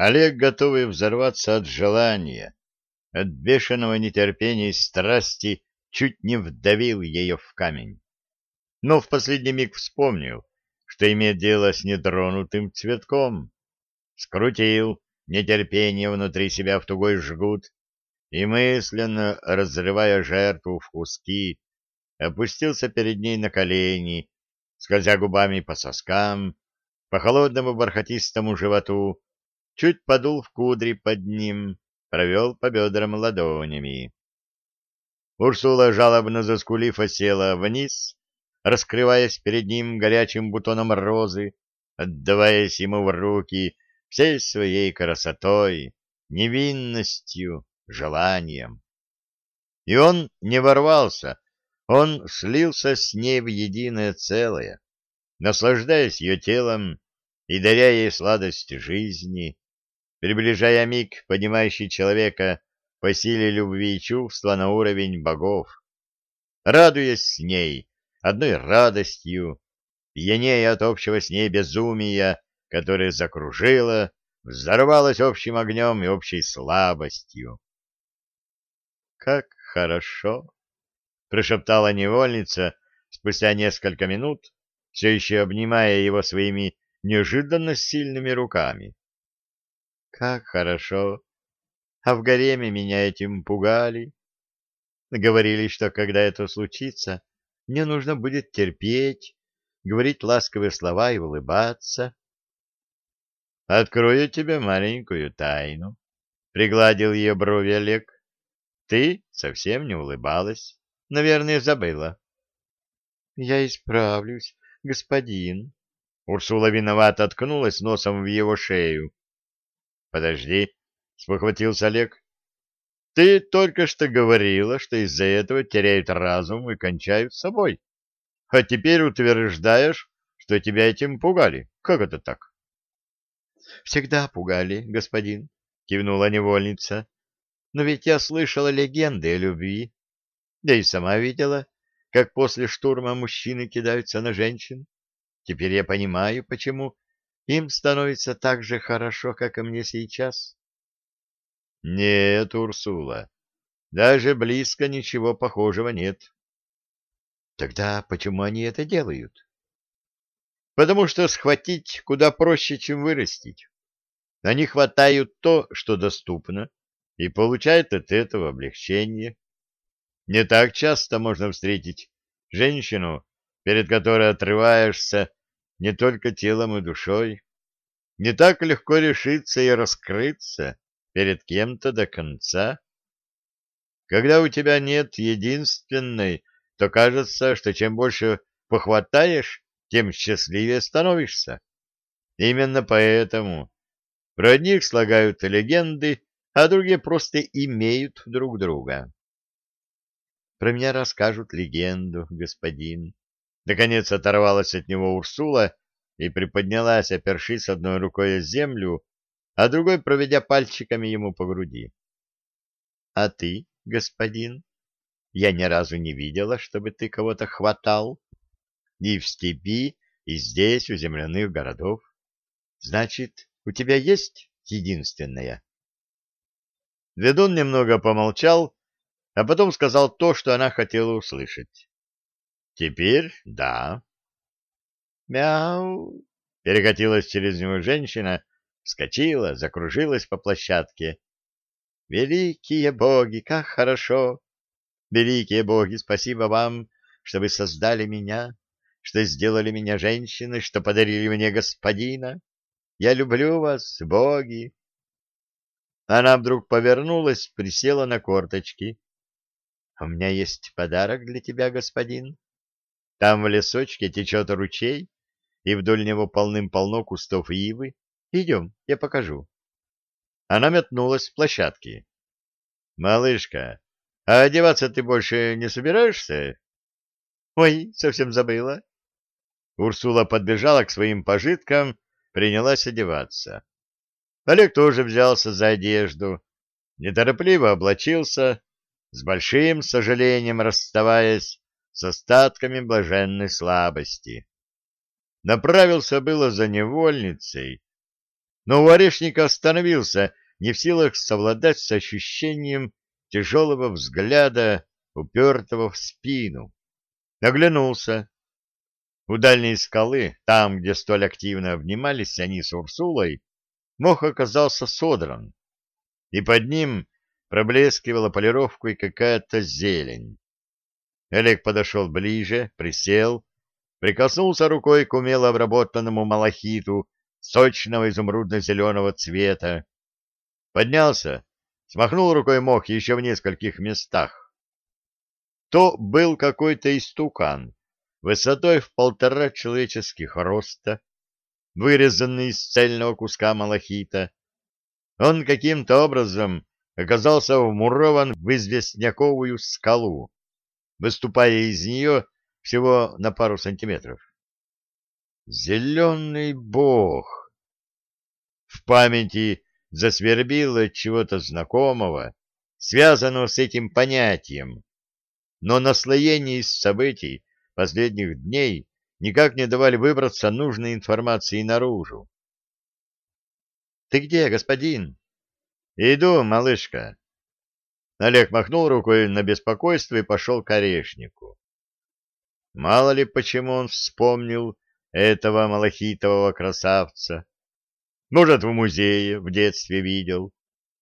Олег, готовый взорваться от желания, от бешеного нетерпения и страсти, чуть не вдавил ее в камень. Но в последний миг вспомнил, что имеет дело с нетронутым цветком. Скрутил нетерпение внутри себя в тугой жгут и, мысленно разрывая жертву в куски, опустился перед ней на колени, скользя губами по соскам, по холодному бархатистому животу, чуть подул в кудри под ним, провел по бедрам ладонями. Урсула, жалобно заскулив, осела вниз, раскрываясь перед ним горячим бутоном розы, отдаваясь ему в руки всей своей красотой, невинностью, желанием. И он не ворвался, он слился с ней в единое целое, наслаждаясь ее телом и даря ей сладость жизни, приближая миг, поднимающий человека по силе любви и чувства на уровень богов, радуясь с ней одной радостью, пьянея от общего с ней безумия, которое закружило, взорвалось общим огнем и общей слабостью. «Как хорошо!» — прошептала невольница спустя несколько минут, все еще обнимая его своими неожиданно сильными руками. Как хорошо. А в гареме меня этим пугали. Говорили, что когда это случится, мне нужно будет терпеть, говорить ласковые слова и улыбаться. Открою тебе маленькую тайну. Пригладил ее брови Олег. Ты совсем не улыбалась. Наверное, забыла. Я исправлюсь, господин. Урсула виновато откнулась носом в его шею. Подожди, спохватился Олег. Ты только что говорила, что из-за этого теряют разум и кончают с собой. А теперь утверждаешь, что тебя этим пугали. Как это так? Всегда пугали, господин, кивнула невольница. Но ведь я слышала легенды о любви. Да и сама видела, как после штурма мужчины кидаются на женщин. Теперь я понимаю, почему им становится так же хорошо, как и мне сейчас. Нет, Урсула, даже близко ничего похожего нет. Тогда почему они это делают? Потому что схватить куда проще, чем вырастить. Они хватают то, что доступно, и получают от этого облегчение. Не так часто можно встретить женщину, перед которой отрываешься не только телом и душой. Не так легко решиться и раскрыться перед кем-то до конца. Когда у тебя нет единственной, то кажется, что чем больше похватаешь, тем счастливее становишься. Именно поэтому про одних слагают легенды, а другие просто имеют друг друга. Про меня расскажут легенду, господин, Наконец оторвалась от него Урсула и приподнялась, опершись одной рукой о землю, а другой проведя пальчиками ему по груди. — А ты, господин? Я ни разу не видела, чтобы ты кого-то хватал. И в степи, и здесь, у земляных городов. Значит, у тебя есть единственная? Ведун немного помолчал, а потом сказал то, что она хотела услышать. Теперь да. Мяу! Перекатилась через него женщина, вскочила, закружилась по площадке. Великие боги, как хорошо! Великие боги, спасибо вам, что вы создали меня, что сделали меня женщиной, что подарили мне господина. Я люблю вас, боги. Она вдруг повернулась, присела на корточки. — У меня есть подарок для тебя, господин. Там в лесочке течет ручей, и вдоль него полным-полно кустов ивы. Идем, я покажу. Она метнулась с площадки. — Малышка, а одеваться ты больше не собираешься? — Ой, совсем забыла. Урсула подбежала к своим пожиткам, принялась одеваться. Олег тоже взялся за одежду, неторопливо облачился, с большим сожалением расставаясь с остатками блаженной слабости. Направился было за невольницей, Но у орешника остановился, не в силах совладать с ощущением тяжелого взгляда, упертого в спину. Оглянулся. У дальней скалы, там, где столь активно обнимались они с Урсулой, мох оказался содран, и под ним проблескивала полировкой какая-то зелень. Олег подошел ближе, присел, прикоснулся рукой к умело обработанному малахиту сочного изумрудно-зеленого цвета, поднялся, смахнул рукой мох еще в нескольких местах. То был какой-то истукан, высотой в полтора человеческих роста, вырезанный из цельного куска малахита. Он каким-то образом оказался вмурован в известняковую скалу, выступая из нее всего на пару сантиметров. Зеленый бог! В памяти засвербило чего-то знакомого, связанного с этим понятием, но наслоение из событий последних дней никак не давали выбраться нужной информации наружу. — Ты где, господин? — Иду, малышка. Олег махнул рукой на беспокойство и пошел к орешнику. Мало ли почему он вспомнил этого малахитового красавца. Может, в музее в детстве видел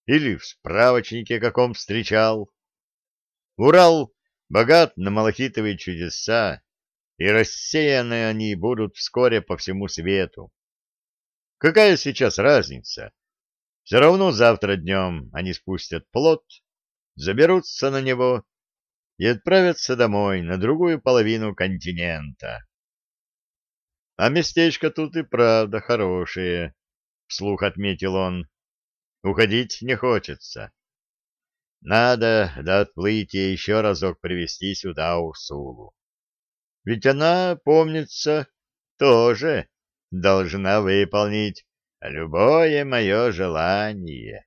или в справочнике каком встречал. Урал богат на малахитовые чудеса, и рассеяны они будут вскоре по всему свету. Какая сейчас разница? Все равно завтра днем они спустят плод, заберутся на него и отправятся домой, на другую половину континента. А местечко тут и правда хорошее, — вслух отметил он. Уходить не хочется. Надо до отплытия еще разок привести сюда Урсулу. Ведь она, помнится, тоже должна выполнить любое мое желание.